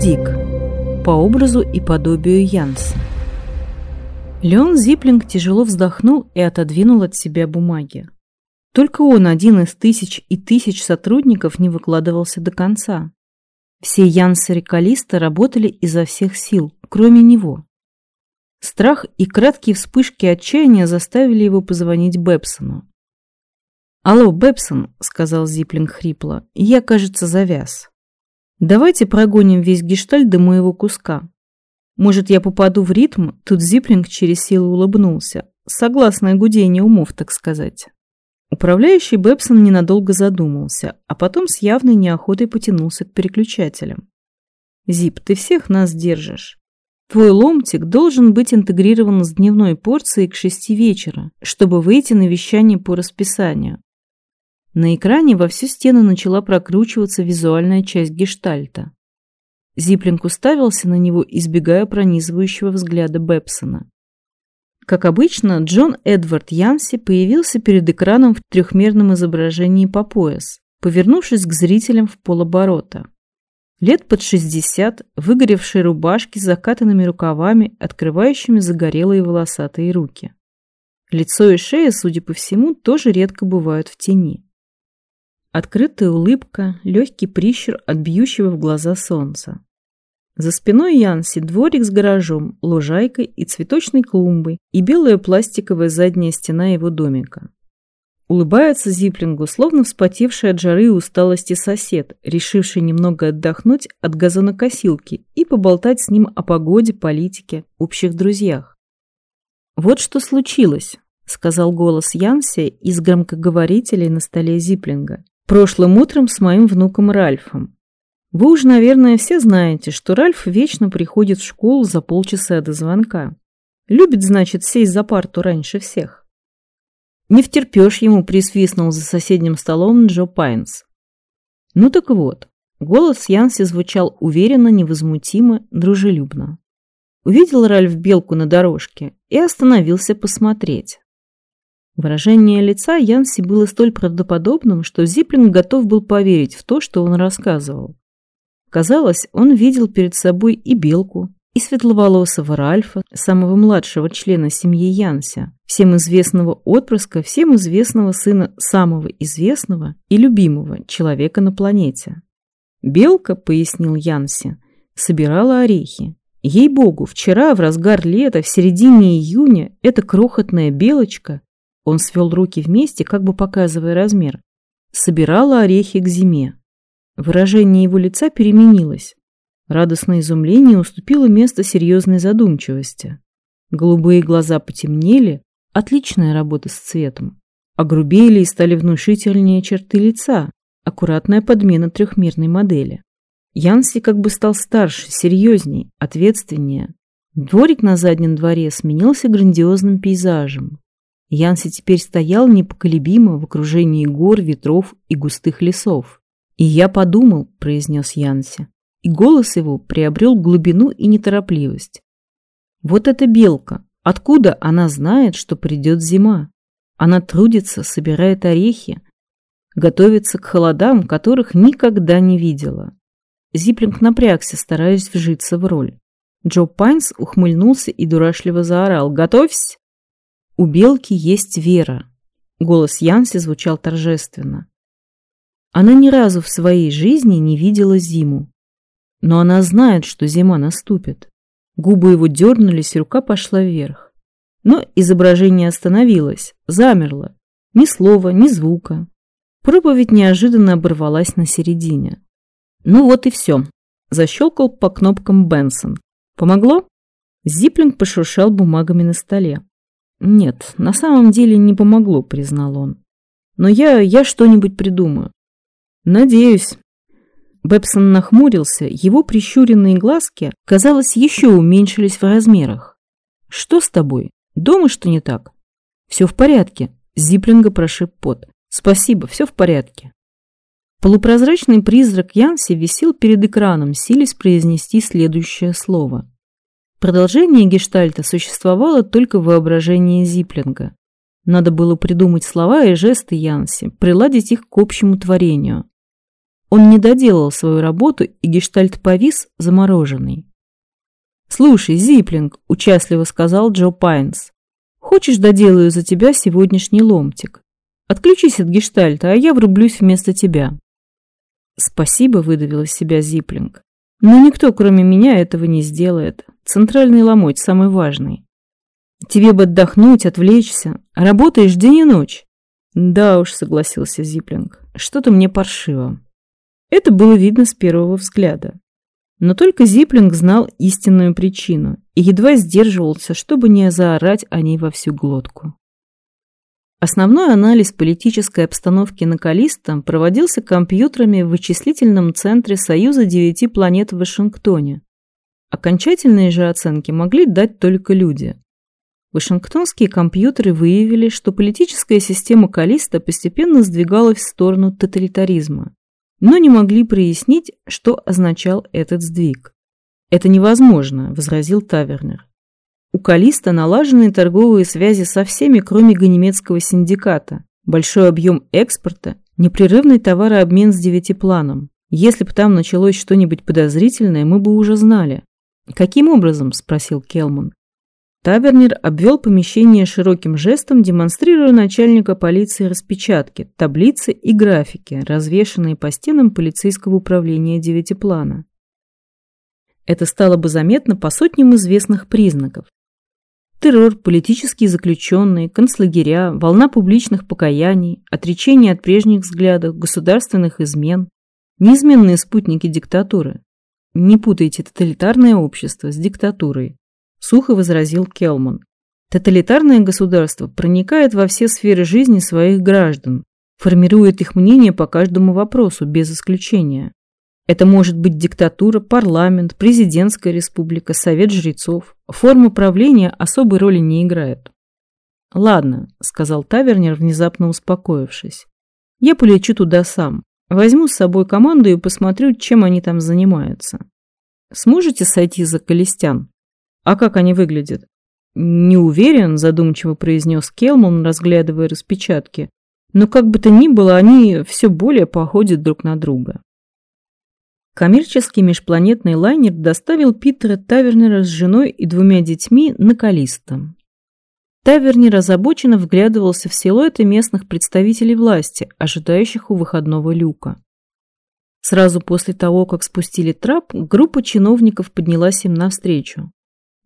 Дик по образу и подобию Янса. Леон Зиплинг тяжело вздохнул и отодвинул от себя бумаги. Только он, один из тысяч и тысяч сотрудников, не выкладывался до конца. Все Янсы Рекалиста работали изо всех сил, кроме него. Страх и краткие вспышки отчаяния заставили его позвонить Бепсону. «Алло, Бепсон», — сказал Зиплинг хрипло, — «я, кажется, завяз. Давайте прогоним весь гештальт до моего куска. Может, я попаду в ритм?» Тут Зиплинг через силу улыбнулся. Согласное гудение умов, так сказать. Управляющий Бепсон ненадолго задумался, а потом с явной неохотой потянулся к переключателям. «Зип, ты всех нас держишь. Твой ломтик должен быть интегрирован с дневной порцией к шести вечера, чтобы выйти на вещание по расписанию. На экране во всю стену начала прокручиваться визуальная часть гештальта. Зиплинг уставился на него, избегая пронизывающего взгляда Бепсона. Как обычно, Джон Эдвард Янси появился перед экраном в трехмерном изображении по пояс, повернувшись к зрителям в полоборота. Лет под 60, выгоревшие рубашки с закатанными рукавами, открывающими загорелые волосатые руки. Лицо и шея, судя по всему, тоже редко бывают в тени. Открытая улыбка, легкий прищур от бьющего в глаза солнца. За спиной Янси дворик с гаражом, лужайкой и цветочной клумбой и белая пластиковая задняя стена его домика. Улыбается Зиплингу, словно вспотевший от жары и усталости сосед, решивший немного отдохнуть от газонокосилки и поболтать с ним о погоде, политике, общих друзьях. «Вот что случилось», — сказал голос Янси из громкоговорителей на столе Зиплинга. «Прошлым утром с моим внуком Ральфом. Вы уж, наверное, все знаете, что Ральф вечно приходит в школу за полчаса до звонка. Любит, значит, сесть за парту раньше всех. Не втерпешь ему, присвистнул за соседним столом Джо Пайнс. Ну так вот, голос Янси звучал уверенно, невозмутимо, дружелюбно. Увидел Ральф белку на дорожке и остановился посмотреть. Выражение лица Янси было столь правдоподобным, что Зиплин готов был поверить в то, что он рассказывал. Казалось, он видел перед собой и белку, и светловолосого Ральфа, самого младшего члена семьи Янся, всем известного отпрыска, всем известного сына самого известного и любимого человека на планете. «Белка», — пояснил Янси, — собирала орехи. Ей-богу, вчера, в разгар лета, в середине июня, эта крохотная белочка, он свел руки вместе, как бы показывая размер, собирала орехи к зиме. Выражение его лица переменилось. Радостное изумление уступило место серьезной задумчивости. Голубые глаза потемнели, отличная работа с цветом. Огрубели и стали внушительнее черты лица, аккуратная подмена трехмерной модели. Янси как бы стал старше, серьезней, ответственнее. Дворик на заднем дворе сменился грандиозным пейзажем. Янси теперь стоял непоколебимо в окружении гор, ветров и густых лесов. «И я подумал», — произнес Янси, и голос его приобрел глубину и неторопливость. Вот эта белка, откуда она знает, что придет зима? Она трудится, собирает орехи, готовится к холодам, которых никогда не видела. Зиплинг напрягся, стараясь вжиться в роль. Джо Пайнс ухмыльнулся и дурашливо заорал «Готовься!» «У белки есть вера!» Голос Янси звучал торжественно. Она ни разу в своей жизни не видела зиму. Но она знает, что зима наступит. Губы его дернулись, рука пошла вверх. Но изображение остановилось, замерло. Ни слова, ни звука. Проповедь неожиданно оборвалась на середине. Ну вот и все. Защелкал по кнопкам Бенсон. Помогло? Зиплинг пошуршал бумагами на столе. Нет, на самом деле не помогло, признал он. Но я, я что-нибудь придумаю. Надеюсь, Бэбсон нахмурился, его прищуренные глазки, казалось, еще уменьшились в размерах. «Что с тобой? Дома что не так?» «Все в порядке», — Зиплинга прошиб пот. «Спасибо, все в порядке». Полупрозрачный призрак Янси висел перед экраном, силясь произнести следующее слово. Продолжение гештальта существовало только в воображении Зиплинга. Надо было придумать слова и жесты Янси, приладить их к общему творению. Он не доделал свою работу, и гештальт повис замороженный. «Слушай, Зиплинг», – участливо сказал Джо Пайнс, – «хочешь, доделаю за тебя сегодняшний ломтик? Отключись от гештальта, а я врублюсь вместо тебя». «Спасибо», – выдавил из себя Зиплинг. «Но никто, кроме меня, этого не сделает. Центральный ломоть самый важный. Тебе бы отдохнуть, отвлечься. Работаешь день и ночь». «Да уж», – согласился Зиплинг, – «что-то мне паршиво». Это было видно с первого взгляда. Но только Зиплинг знал истинную причину и едва сдерживался, чтобы не заорать о ней во всю глотку. Основной анализ политической обстановки на Калисто проводился компьютерами в вычислительном центре Союза девяти планет в Вашингтоне. Окончательные же оценки могли дать только люди. Вашингтонские компьютеры выявили, что политическая система Калиста постепенно сдвигалась в сторону тоталитаризма но не могли прояснить, что означал этот сдвиг. «Это невозможно», – возразил Тавернер. У Калиста налаженные торговые связи со всеми, кроме ганемецкого синдиката, большой объем экспорта, непрерывный товарообмен с девятипланом. Если бы там началось что-нибудь подозрительное, мы бы уже знали. «Каким образом?» – спросил Келман. Тавернер обвел помещение широким жестом, демонстрируя начальника полиции распечатки, таблицы и графики, развешанные по стенам полицейского управления девятиплана. Это стало бы заметно по сотням известных признаков. Террор, политические заключенные, концлагеря, волна публичных покаяний, отречение от прежних взглядов, государственных измен, неизменные спутники диктатуры. Не путайте тоталитарное общество с диктатурой сухо возразил Келман. Тоталитарное государство проникает во все сферы жизни своих граждан, формирует их мнение по каждому вопросу, без исключения. Это может быть диктатура, парламент, президентская республика, совет жрецов. Форма правления особой роли не играет. «Ладно», — сказал Тавернер, внезапно успокоившись. «Я полечу туда сам. Возьму с собой команду и посмотрю, чем они там занимаются. Сможете сойти за колестян?» А как они выглядят? Не уверен, задумчиво произнес Келман, разглядывая распечатки. Но как бы то ни было, они все более походят друг на друга. Коммерческий межпланетный лайнер доставил Питера Тавернера с женой и двумя детьми на Калисто. Тавернер озабоченно вглядывался в силуэты местных представителей власти, ожидающих у выходного люка. Сразу после того, как спустили трап, группа чиновников поднялась им навстречу.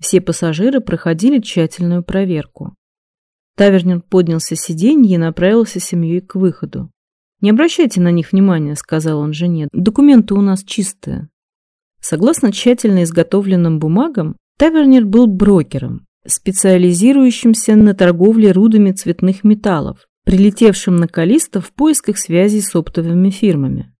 Все пассажиры проходили тщательную проверку. Тавернин поднялся с сиденья и направился с семьей к выходу. «Не обращайте на них внимания», — сказал он жене. «Документы у нас чистые». Согласно тщательно изготовленным бумагам, Тавернер был брокером, специализирующимся на торговле рудами цветных металлов, прилетевшим на Калиста в поисках связей с оптовыми фирмами.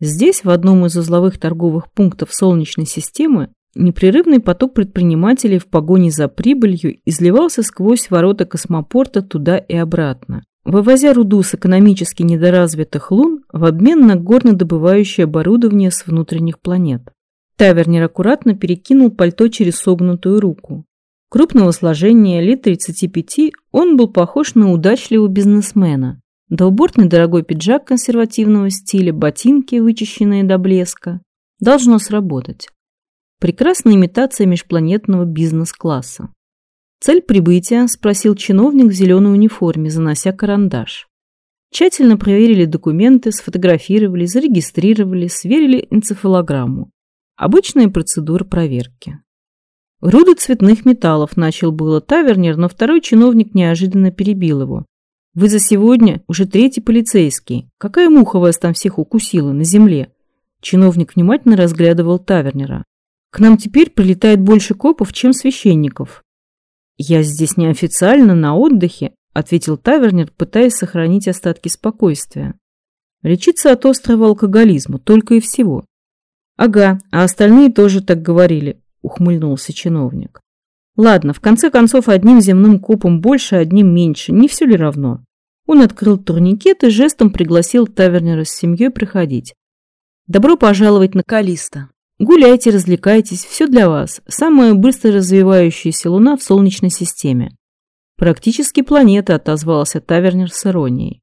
Здесь, в одном из узловых торговых пунктов Солнечной системы, Непрерывный поток предпринимателей в погоне за прибылью изливался сквозь ворота космопорта туда и обратно, вывозя руду с экономически недоразвитых лун в обмен на горнодобывающее оборудование с внутренних планет. Тавернер аккуратно перекинул пальто через согнутую руку. Крупного сложения, лет 35, он был похож на удачливого бизнесмена. Долбортный дорогой пиджак консервативного стиля, ботинки, вычищенные до блеска. Должно сработать. Прекрасная имитация межпланетного бизнес-класса. «Цель прибытия?» – спросил чиновник в зеленой униформе, занося карандаш. Тщательно проверили документы, сфотографировали, зарегистрировали, сверили энцефалограмму. Обычная процедура проверки. Руды цветных металлов начал было тавернер, но второй чиновник неожиданно перебил его. Вы за сегодня уже третий полицейский. Какая муха вас там всех укусила на земле? Чиновник внимательно разглядывал тавернера. К нам теперь прилетает больше копов, чем священников. Я здесь неофициально, на отдыхе, ответил Тавернер, пытаясь сохранить остатки спокойствия. Лечиться от острого алкоголизма, только и всего. Ага, а остальные тоже так говорили, ухмыльнулся чиновник. Ладно, в конце концов, одним земным копом больше, одним меньше, не все ли равно? Он открыл турникет и жестом пригласил Тавернера с семьей приходить. Добро пожаловать на Калиста. Гуляйте, развлекайтесь, все для вас. Самая быстро развивающаяся луна в Солнечной системе. Практически планета, отозвался Тавернер с иронией.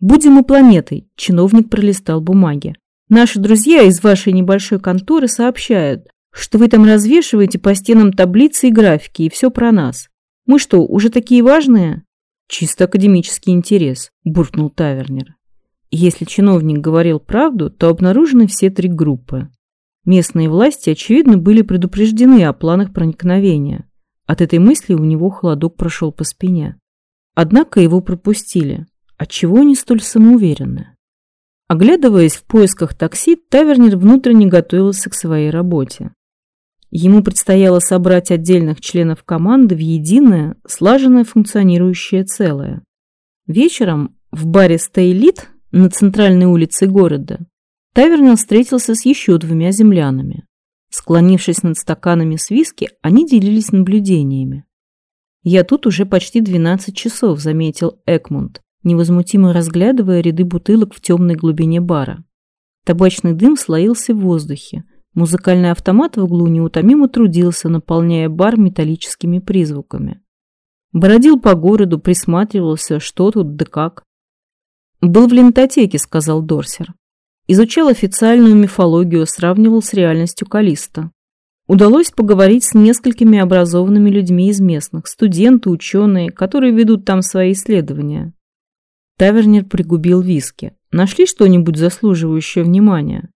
Будем мы планетой, чиновник пролистал бумаги. Наши друзья из вашей небольшой конторы сообщают, что вы там развешиваете по стенам таблицы и графики, и все про нас. Мы что, уже такие важные? Чисто академический интерес, буркнул Тавернер. Если чиновник говорил правду, то обнаружены все три группы. Местные власти, очевидно, были предупреждены о планах проникновения. От этой мысли у него холодок прошел по спине. Однако его пропустили. Отчего они столь самоуверенны? Оглядываясь в поисках такси, Тавернер внутренне готовился к своей работе. Ему предстояло собрать отдельных членов команды в единое, слаженное функционирующее целое. Вечером в баре «Стейлит» на центральной улице города Тавернер встретился с еще двумя землянами. Склонившись над стаканами с виски, они делились наблюдениями. «Я тут уже почти 12 часов», — заметил Экмунд, невозмутимо разглядывая ряды бутылок в темной глубине бара. Табачный дым слоился в воздухе. Музыкальный автомат в углу неутомимо трудился, наполняя бар металлическими призвуками. Бродил по городу, присматривался, что тут да как. «Был в лентотеке», — сказал Дорсер. Изучал официальную мифологию, сравнивал с реальностью Калиста. Удалось поговорить с несколькими образованными людьми из местных, студенты, ученые, которые ведут там свои исследования. Тавернер пригубил виски. Нашли что-нибудь заслуживающее внимания?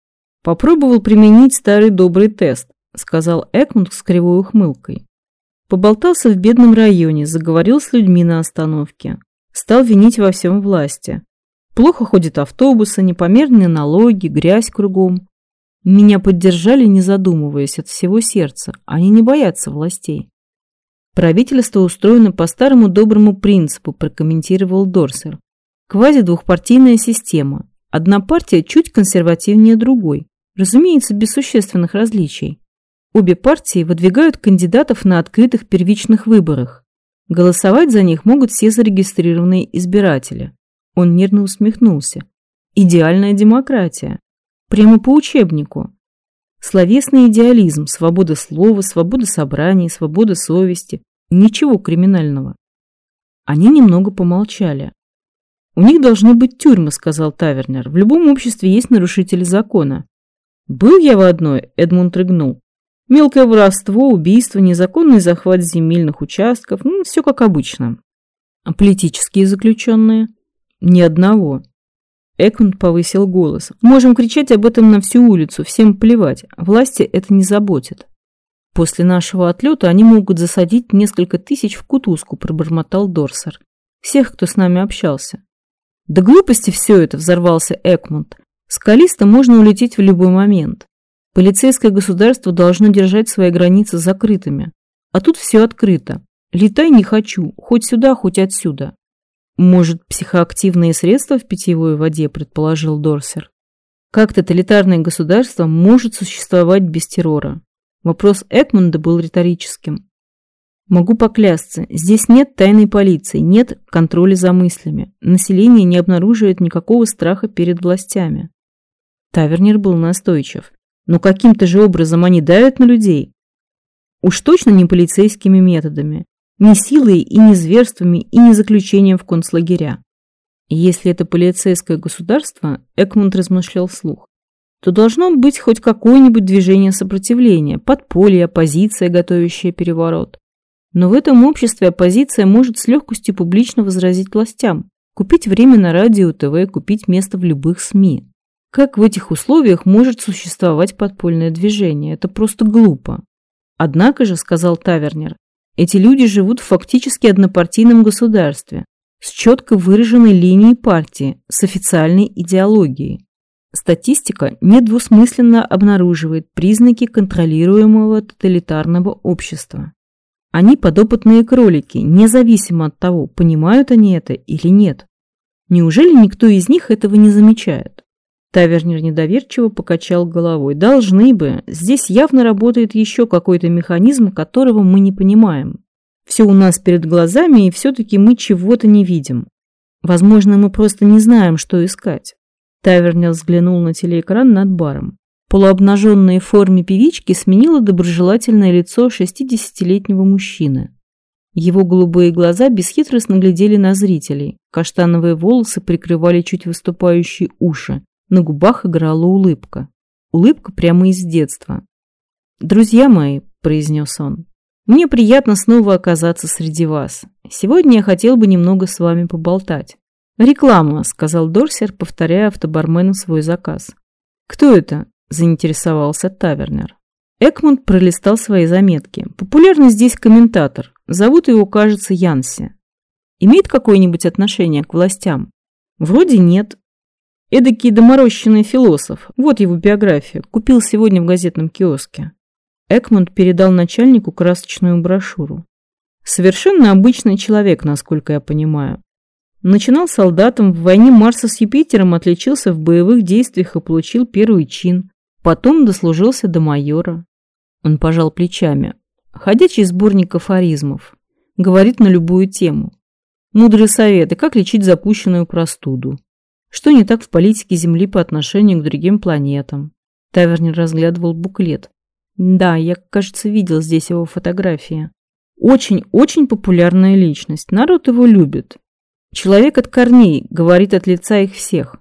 Попробовал применить старый добрый тест, сказал Экмунд с кривой ухмылкой. Поболтался в бедном районе, заговорил с людьми на остановке. Стал винить во всем власти. Плохо ходят автобусы, непомерные налоги, грязь кругом. Меня поддержали, не задумываясь от всего сердца. Они не боятся властей. Правительство устроено по старому доброму принципу, прокомментировал Дорсер. Квази-двухпартийная система. Одна партия чуть консервативнее другой. Разумеется, без существенных различий. Обе партии выдвигают кандидатов на открытых первичных выборах. Голосовать за них могут все зарегистрированные избиратели. Он нервно усмехнулся. Идеальная демократия. Прямо по учебнику. Словесный идеализм, свобода слова, свобода собраний, свобода совести. Ничего криминального. Они немного помолчали. «У них должны быть тюрьмы», — сказал Тавернер. «В любом обществе есть нарушители закона». «Был я в одной», — Эдмунд рыгнул. «Мелкое воровство, убийство, незаконный захват земельных участков, ну, все как обычно». «А политические заключенные?» Ни одного. Экмунд повысил голос. Можем кричать об этом на всю улицу, всем плевать. Власти это не заботит. После нашего отлета они могут засадить несколько тысяч в кутузку, пробормотал Дорсер. Всех, кто с нами общался. Да глупости все это, взорвался Экмунд. С Калиста можно улететь в любой момент. Полицейское государство должно держать свои границы закрытыми. А тут все открыто. Летай не хочу, хоть сюда, хоть отсюда. Может, психоактивные средства в питьевой воде, предположил Дорсер. Как тоталитарное государство может существовать без террора? Вопрос Экмонда был риторическим. Могу поклясться, здесь нет тайной полиции, нет контроля за мыслями. Население не обнаруживает никакого страха перед властями. Тавернер был настойчив. Но каким-то же образом они давят на людей. Уж точно не полицейскими методами. Ни силой и ни зверствами и ни заключением в концлагеря. Если это полицейское государство, Экмунд размышлял вслух, то должно быть хоть какое-нибудь движение сопротивления, подполье, оппозиция, готовящая переворот. Но в этом обществе оппозиция может с легкостью публично возразить властям, купить время на радио, ТВ, купить место в любых СМИ. Как в этих условиях может существовать подпольное движение? Это просто глупо. Однако же, сказал Тавернер, эти люди живут в фактически однопартийном государстве, с четко выраженной линией партии, с официальной идеологией. Статистика недвусмысленно обнаруживает признаки контролируемого тоталитарного общества. Они подопытные кролики, независимо от того, понимают они это или нет. Неужели никто из них этого не замечает? Тавернер недоверчиво покачал головой. «Должны бы. Здесь явно работает еще какой-то механизм, которого мы не понимаем. Все у нас перед глазами, и все-таки мы чего-то не видим. Возможно, мы просто не знаем, что искать». Тавернер взглянул на телеэкран над баром. Полуобнаженная в форме певички сменила доброжелательное лицо 60-летнего мужчины. Его голубые глаза бесхитростно глядели на зрителей. Каштановые волосы прикрывали чуть выступающие уши На губах играла улыбка. Улыбка прямо из детства. «Друзья мои», – произнес он, – «мне приятно снова оказаться среди вас. Сегодня я хотел бы немного с вами поболтать». «Реклама», – сказал Дорсер, повторяя автобармену свой заказ. «Кто это?» – заинтересовался Тавернер. Экмунд пролистал свои заметки. Популярный здесь комментатор. Зовут его, кажется, Янси. Имеет какое-нибудь отношение к властям? Вроде нет. Эдакий доморощенный философ. Вот его биография. Купил сегодня в газетном киоске. Экмунд передал начальнику красочную брошюру. Совершенно обычный человек, насколько я понимаю. Начинал солдатом, в войне Марса с Юпитером отличился в боевых действиях и получил первый чин. Потом дослужился до майора. Он пожал плечами. Ходячий сборник афоризмов. Говорит на любую тему. Мудрые советы, как лечить запущенную простуду. Что не так в политике Земли по отношению к другим планетам. Тавернер разглядывал буклет. Да, я, кажется, видел здесь его фотографии. Очень-очень популярная личность. Народ его любит. Человек от корней, говорит от лица их всех.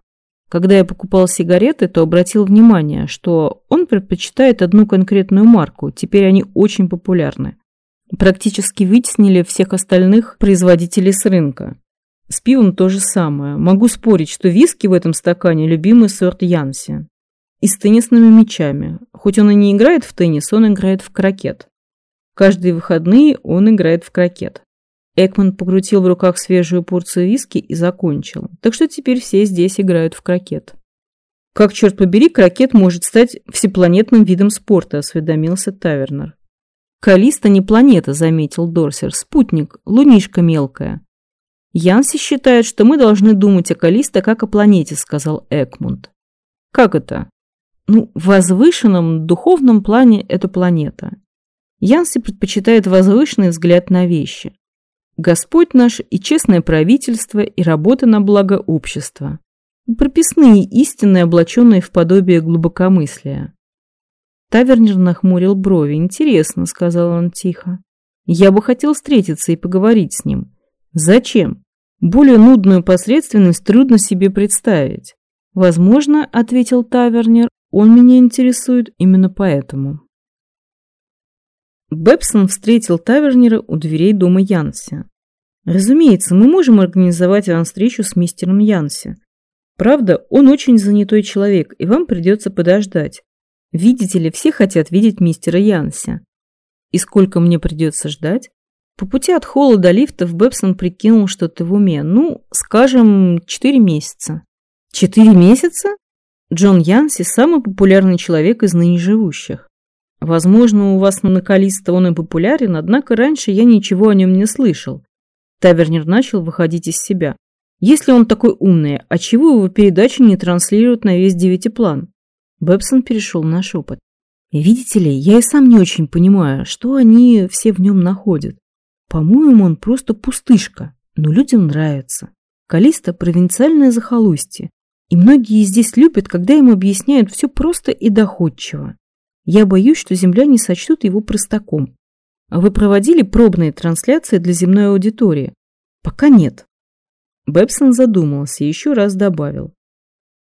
Когда я покупал сигареты, то обратил внимание, что он предпочитает одну конкретную марку, теперь они очень популярны. Практически вытеснили всех остальных производителей с рынка. С пивом то же самое. Могу спорить, что виски в этом стакане – любимый сорт Янси. И с теннисными мячами. Хоть он и не играет в теннис, он играет в крокет. Каждые выходные он играет в крокет. Экман покрутил в руках свежую порцию виски и закончил. Так что теперь все здесь играют в крокет. «Как, черт побери, крокет может стать всепланетным видом спорта», – осведомился Тавернер. «Калиста не планета», – заметил Дорсер. «Спутник, лунишка мелкая». «Янси считает, что мы должны думать о Калиста как о планете», – сказал Экмунд. «Как это?» «Ну, в возвышенном духовном плане это планета. Янси предпочитает возвышенный взгляд на вещи. Господь наш и честное правительство, и работа на благо общества. Прописные истины, облаченные в подобие глубокомыслия. Тавернер нахмурил брови. «Интересно», — сказал он тихо. «Я бы хотел встретиться и поговорить с ним. Зачем? Более нудную посредственность трудно себе представить. Возможно, — ответил Тавернер, — он меня интересует именно поэтому». Бэбсон встретил Тавернера у дверей дома Янси. «Разумеется, мы можем организовать вам встречу с мистером Янси. Правда, он очень занятой человек, и вам придется подождать. Видите ли, все хотят видеть мистера Янси. И сколько мне придется ждать?» По пути от холла до лифтов Бэбсон прикинул что-то в уме. Ну, скажем, четыре месяца. Четыре месяца? Джон Янси – самый популярный человек из ныне живущих. Возможно, у вас моноколиста он и популярен, однако раньше я ничего о нем не слышал. Тавернер начал выходить из себя. Если он такой умный, а чего его передачи не транслируют на весь девятиплан? Бэбсон перешел на шепот. Видите ли, я и сам не очень понимаю, что они все в нем находят. По-моему, он просто пустышка, но людям нравится. Калиста – провинциальное захолустье, и многие здесь любят, когда им объясняют все просто и доходчиво. Я боюсь, что земляне сочтут его простаком. А вы проводили пробные трансляции для земной аудитории? Пока нет. Бэбсон задумался и еще раз добавил.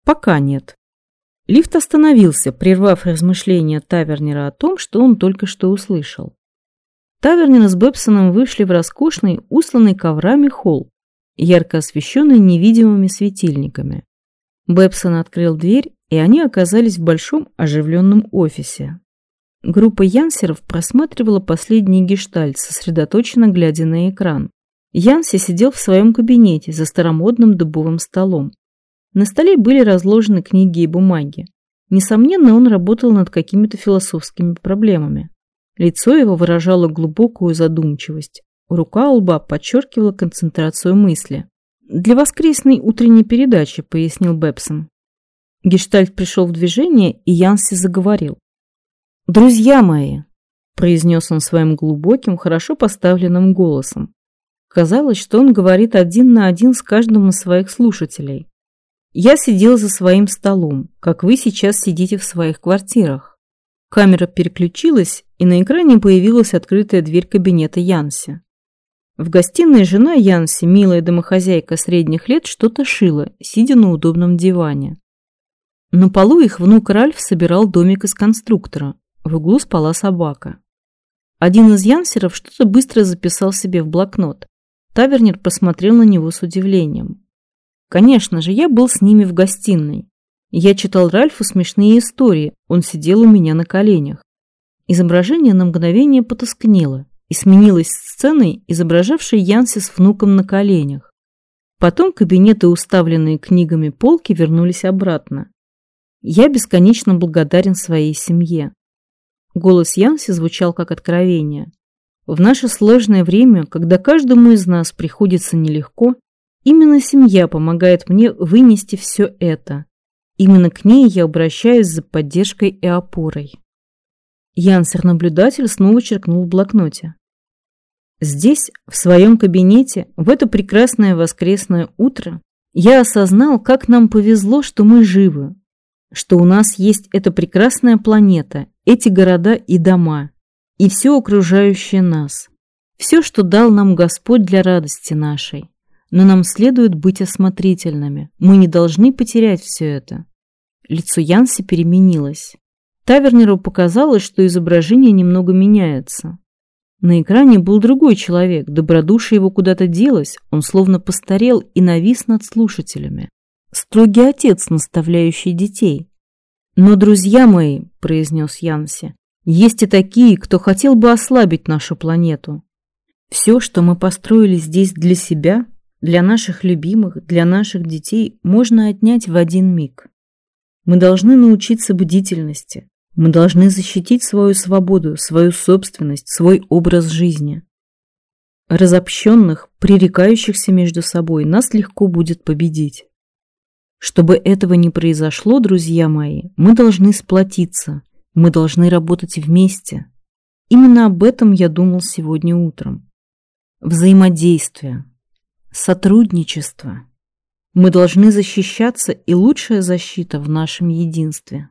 Пока нет. Лифт остановился, прервав размышления Тавернера о том, что он только что услышал. Тавернер с Бэбсоном вышли в роскошный, усланный коврами холл, ярко освещенный невидимыми светильниками. Бэбсон открыл дверь и они оказались в большом оживленном офисе. Группа янсеров просматривала последний гештальт, сосредоточенно глядя на экран. Янси сидел в своем кабинете за старомодным дубовым столом. На столе были разложены книги и бумаги. Несомненно, он работал над какими-то философскими проблемами. Лицо его выражало глубокую задумчивость. Рука у лба подчеркивала концентрацию мысли. «Для воскресной утренней передачи», — пояснил Бэбсон. Гештальт пришел в движение, и Янси заговорил. «Друзья мои!» – произнес он своим глубоким, хорошо поставленным голосом. Казалось, что он говорит один на один с каждым из своих слушателей. «Я сидел за своим столом, как вы сейчас сидите в своих квартирах. Камера переключилась, и на экране появилась открытая дверь кабинета Янси. В гостиной жена Янси, милая домохозяйка средних лет, что-то шила, сидя на удобном диване. На полу их внук Ральф собирал домик из конструктора. В углу спала собака. Один из янсеров что-то быстро записал себе в блокнот. Тавернер посмотрел на него с удивлением. Конечно же, я был с ними в гостиной. Я читал Ральфу смешные истории, он сидел у меня на коленях. Изображение на мгновение потускнело и сменилось сценой, изображавшей Янси с внуком на коленях. Потом кабинеты, уставленные книгами полки, вернулись обратно. Я бесконечно благодарен своей семье. Голос Янси звучал как откровение. В наше сложное время, когда каждому из нас приходится нелегко, именно семья помогает мне вынести все это. Именно к ней я обращаюсь за поддержкой и опорой. Янсер-наблюдатель снова черкнул в блокноте. Здесь, в своем кабинете, в это прекрасное воскресное утро, я осознал, как нам повезло, что мы живы, что у нас есть эта прекрасная планета, эти города и дома, и все окружающее нас. Все, что дал нам Господь для радости нашей. Но нам следует быть осмотрительными. Мы не должны потерять все это. Лицо Янси переменилось. Тавернеру показалось, что изображение немного меняется. На экране был другой человек, добродушие его куда-то делось, он словно постарел и навис над слушателями. Строгий отец, наставляющий детей. «Но, друзья мои», — произнес Янси, — «есть и такие, кто хотел бы ослабить нашу планету. Все, что мы построили здесь для себя, для наших любимых, для наших детей, можно отнять в один миг. Мы должны научиться бдительности, мы должны защитить свою свободу, свою собственность, свой образ жизни. Разобщенных, пререкающихся между собой, нас легко будет победить. Чтобы этого не произошло, друзья мои, мы должны сплотиться, мы должны работать вместе. Именно об этом я думал сегодня утром. Взаимодействие, сотрудничество. Мы должны защищаться, и лучшая защита в нашем единстве.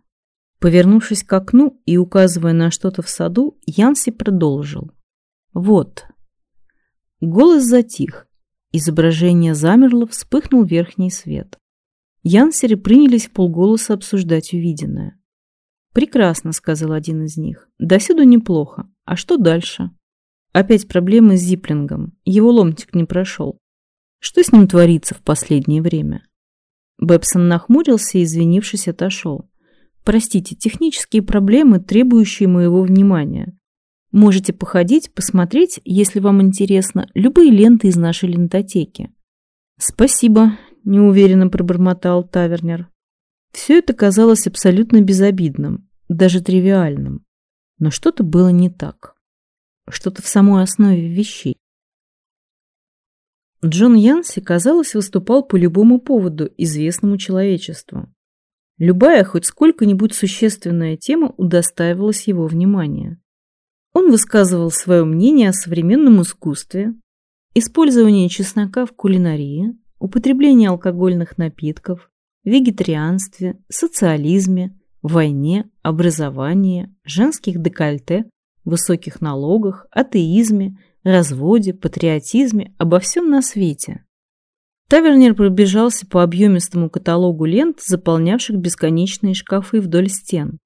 Повернувшись к окну и указывая на что-то в саду, Янси продолжил. Вот. Голос затих. Изображение замерло, вспыхнул верхний свет. Янсеры принялись полголоса обсуждать увиденное. «Прекрасно», — сказал один из них. «Досюда неплохо. А что дальше?» Опять проблемы с Зиплингом. Его ломтик не прошел. Что с ним творится в последнее время? Бэбсон нахмурился и, извинившись, отошел. Простите, технические проблемы, требующие моего внимания. Можете походить, посмотреть, если вам интересно, любые ленты из нашей лентотеки. Спасибо, неуверенно пробормотал Тавернер. Все это казалось абсолютно безобидным, даже тривиальным. Но что-то было не так. Что-то в самой основе вещей. Джон Янси, казалось, выступал по любому поводу, известному человечеству. Любая хоть сколько-нибудь существенная тема удостаивалась его внимания. Он высказывал свое мнение о современном искусстве, использовании чеснока в кулинарии, употреблении алкогольных напитков, вегетарианстве, социализме, войне, образовании, женских декольте, высоких налогах, атеизме, разводе, патриотизме, обо всем на свете. Тавернер пробежался по объемистому каталогу лент, заполнявших бесконечные шкафы вдоль стен.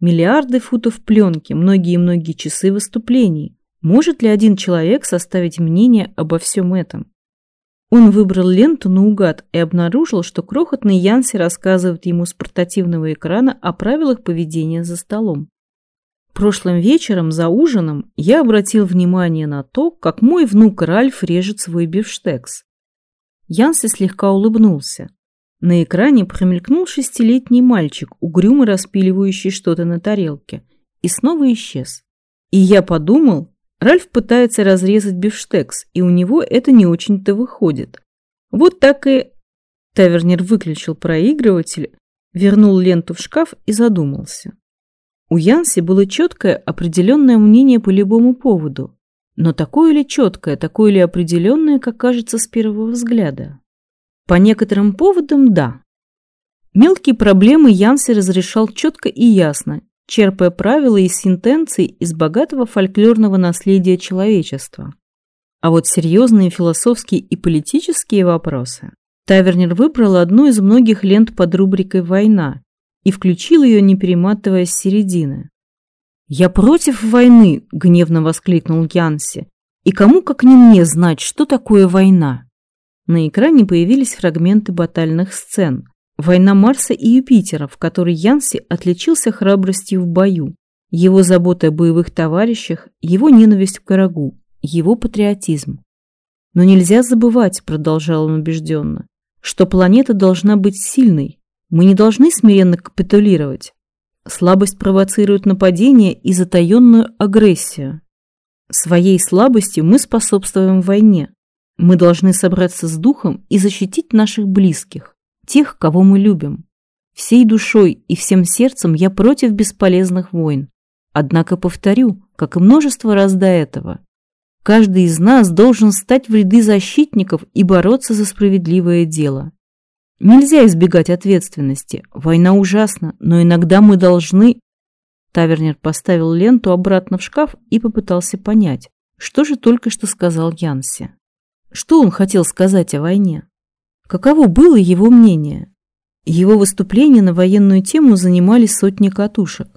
Миллиарды футов пленки, многие-многие часы выступлений. Может ли один человек составить мнение обо всем этом? Он выбрал ленту наугад и обнаружил, что крохотный Янси рассказывает ему с портативного экрана о правилах поведения за столом. Прошлым вечером за ужином я обратил внимание на то, как мой внук Ральф режет свой бифштекс. Янси слегка улыбнулся. На экране промелькнул шестилетний мальчик, угрюмо распиливающий что-то на тарелке, и снова исчез. И я подумал, Ральф пытается разрезать бифштекс, и у него это не очень-то выходит. Вот так и... Тавернер выключил проигрыватель, вернул ленту в шкаф и задумался. У Янси было четкое, определенное мнение по любому поводу, но такое ли четкое, такое ли определенное, как кажется с первого взгляда? По некоторым поводам – да. Мелкие проблемы Янси разрешал четко и ясно, черпая правила и сентенции из богатого фольклорного наследия человечества. А вот серьезные философские и политические вопросы Тавернер выбрал одну из многих лент под рубрикой «Война», и включил ее, не перематывая с середины. «Я против войны!» — гневно воскликнул Янси. «И кому, как не мне, знать, что такое война?» На экране появились фрагменты батальных сцен. Война Марса и Юпитера, в которой Янси отличился храбростью в бою, его забота о боевых товарищах, его ненависть к врагу, его патриотизм. Но нельзя забывать, продолжал он убежденно, что планета должна быть сильной. Мы не должны смиренно капитулировать. Слабость провоцирует нападение и затаенную агрессию. Своей слабостью мы способствуем войне. Мы должны собраться с духом и защитить наших близких, тех, кого мы любим. Всей душой и всем сердцем я против бесполезных войн. Однако повторю, как и множество раз до этого, каждый из нас должен стать в ряды защитников и бороться за справедливое дело. Нельзя избегать ответственности. Война ужасна, но иногда мы должны... Тавернер поставил ленту обратно в шкаф и попытался понять, что же только что сказал Янси. Что он хотел сказать о войне? Каково было его мнение? Его выступления на военную тему занимали сотни катушек.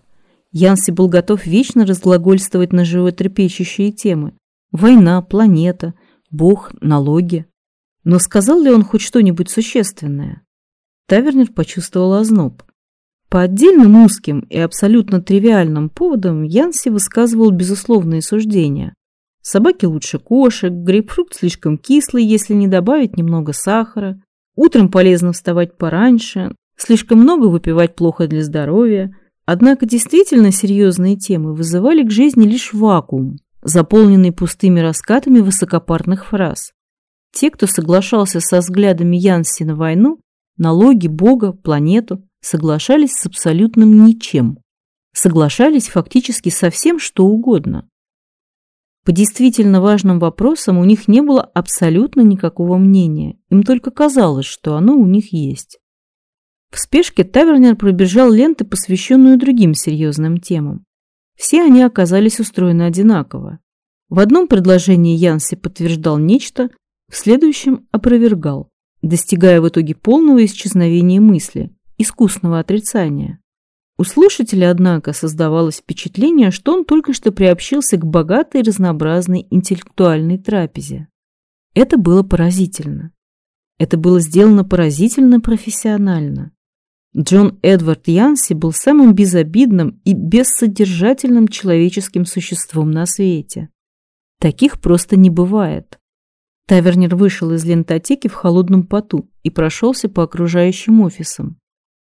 Янси был готов вечно разглагольствовать на животрепещущие темы. Война, планета, Бог, налоги. Но сказал ли он хоть что-нибудь существенное? Тавернер почувствовал озноб. По отдельным узким и абсолютно тривиальным поводам Янси высказывал безусловные суждения. Собаки лучше кошек, грейпфрут слишком кислый, если не добавить немного сахара. Утром полезно вставать пораньше, слишком много выпивать плохо для здоровья. Однако действительно серьезные темы вызывали к жизни лишь вакуум, заполненный пустыми раскатами высокопарных фраз. Те, кто соглашался со взглядами Янси на войну, налоги, Бога, планету, соглашались с абсолютным ничем. Соглашались фактически со всем, что угодно. По действительно важным вопросам у них не было абсолютно никакого мнения, им только казалось, что оно у них есть. В спешке Тавернер пробежал ленты, посвященную другим серьезным темам. Все они оказались устроены одинаково. В одном предложении Янси подтверждал нечто, в следующем опровергал, достигая в итоге полного исчезновения мысли, искусного отрицания. У слушателя, однако, создавалось впечатление, что он только что приобщился к богатой разнообразной интеллектуальной трапезе. Это было поразительно. Это было сделано поразительно профессионально. Джон Эдвард Янси был самым безобидным и бессодержательным человеческим существом на свете. Таких просто не бывает. Тавернер вышел из лентотеки в холодном поту и прошелся по окружающим офисам.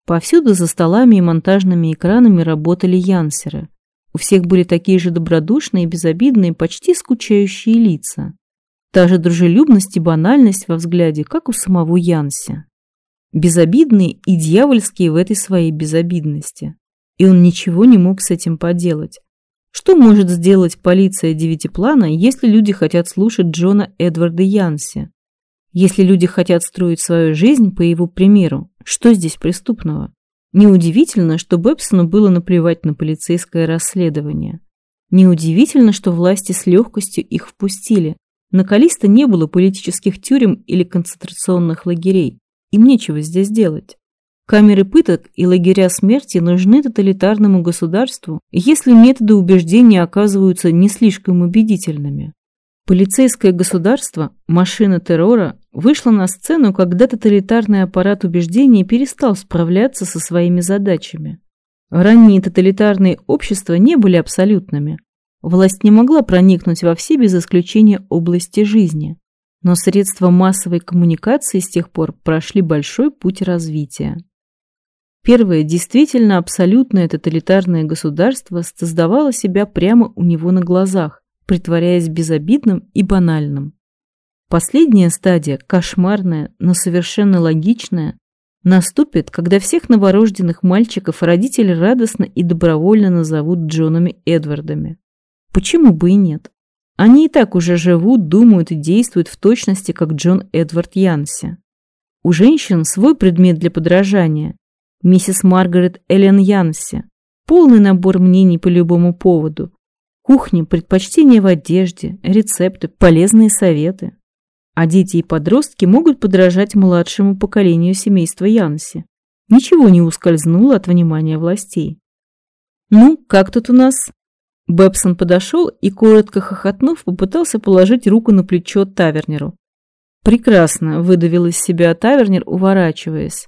Повсюду за столами и монтажными экранами работали янсеры. У всех были такие же добродушные, безобидные, почти скучающие лица. Та же дружелюбность и банальность во взгляде, как у самого Янси. Безобидные и дьявольские в этой своей безобидности. И он ничего не мог с этим поделать. Что может сделать полиция девятиплана, если люди хотят слушать Джона Эдварда Янси? Если люди хотят строить свою жизнь по его примеру, что здесь преступного? Неудивительно, что Бэбсону было наплевать на полицейское расследование. Неудивительно, что власти с легкостью их впустили. На Калиста не было политических тюрем или концентрационных лагерей. Им нечего здесь делать. Камеры пыток и лагеря смерти нужны тоталитарному государству, если методы убеждения оказываются не слишком убедительными. Полицейское государство, машина террора, вышло на сцену, когда тоталитарный аппарат убеждений перестал справляться со своими задачами. Ранние тоталитарные общества не были абсолютными. Власть не могла проникнуть во все без исключения области жизни. Но средства массовой коммуникации с тех пор прошли большой путь развития. Первое действительно абсолютное тоталитарное государство создавало себя прямо у него на глазах, притворяясь безобидным и банальным. Последняя стадия, кошмарная, но совершенно логичная, наступит, когда всех новорожденных мальчиков родители радостно и добровольно назовут Джонами Эдвардами. Почему бы и нет? Они и так уже живут, думают и действуют в точности, как Джон Эдвард Янси. У женщин свой предмет для подражания. Миссис Маргарет Эллен Янси. Полный набор мнений по любому поводу. Кухня, предпочтения в одежде, рецепты, полезные советы. А дети и подростки могут подражать младшему поколению семейства Янси. Ничего не ускользнуло от внимания властей. «Ну, как тут у нас?» Бэбсон подошел и, коротко хохотнув, попытался положить руку на плечо Тавернеру. «Прекрасно», — выдавил из себя Тавернер, уворачиваясь.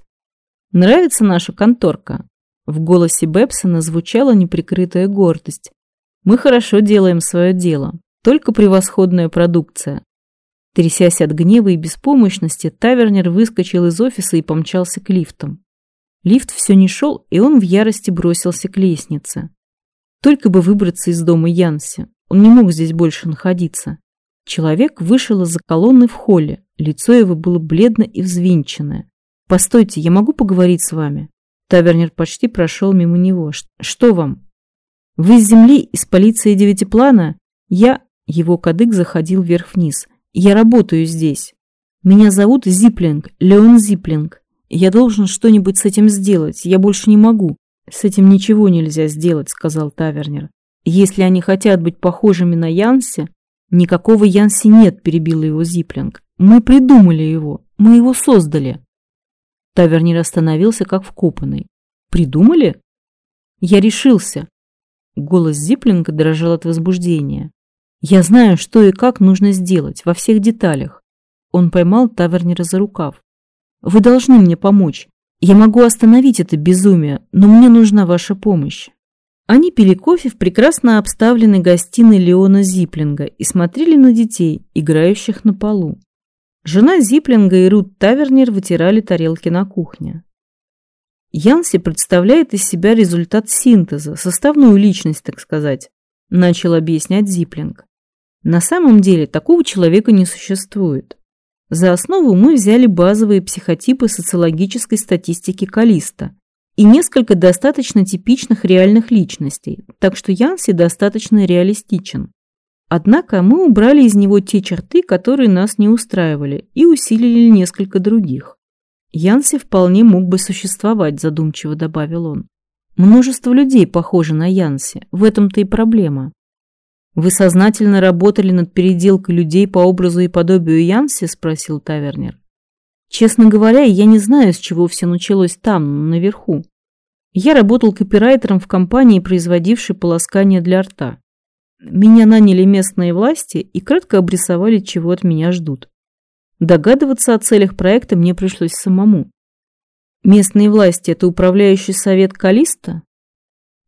«Нравится наша конторка?» В голосе Бэбсона звучала неприкрытая гордость. «Мы хорошо делаем свое дело. Только превосходная продукция». Трясясь от гнева и беспомощности, Тавернер выскочил из офиса и помчался к лифтам. Лифт все не шел, и он в ярости бросился к лестнице. Только бы выбраться из дома Янси. Он не мог здесь больше находиться. Человек вышел из-за колонны в холле. Лицо его было бледно и взвинченное. «Постойте, я могу поговорить с вами?» Тавернер почти прошел мимо него. «Что вам?» «Вы с земли, из полиции девятиплана?» «Я...» Его кадык заходил вверх-вниз. «Я работаю здесь. Меня зовут Зиплинг, Леон Зиплинг. Я должен что-нибудь с этим сделать. Я больше не могу. С этим ничего нельзя сделать, сказал Тавернер. Если они хотят быть похожими на Янси, никакого Янси нет, перебил его Зиплинг. Мы придумали его. Мы его создали. Тавернер остановился как вкопанный. Придумали? Я решился. Голос Зиплинга дрожал от возбуждения. Я знаю, что и как нужно сделать, во всех деталях. Он поймал Тавернера за рукав. Вы должны мне помочь. Я могу остановить это безумие, но мне нужна ваша помощь. Они пили кофе в прекрасно обставленной гостиной Леона Зиплинга и смотрели на детей, играющих на полу. Жена Зиплинга и Рут Тавернер вытирали тарелки на кухне. Янси представляет из себя результат синтеза, составную личность, так сказать, начал объяснять Зиплинг. На самом деле такого человека не существует. За основу мы взяли базовые психотипы социологической статистики Калиста и несколько достаточно типичных реальных личностей, так что Янси достаточно реалистичен. Однако мы убрали из него те черты, которые нас не устраивали, и усилили несколько других. Янси вполне мог бы существовать, задумчиво добавил он. Множество людей похожи на Янси, в этом-то и проблема. «Вы сознательно работали над переделкой людей по образу и подобию Янси?» – спросил Тавернер. «Честно говоря, я не знаю, с чего все началось там, наверху. Я работал копирайтером в компании, производившей полоскание для рта. Меня наняли местные власти и кратко обрисовали, чего от меня ждут. Догадываться о целях проекта мне пришлось самому. Местные власти – это управляющий совет Калиста?»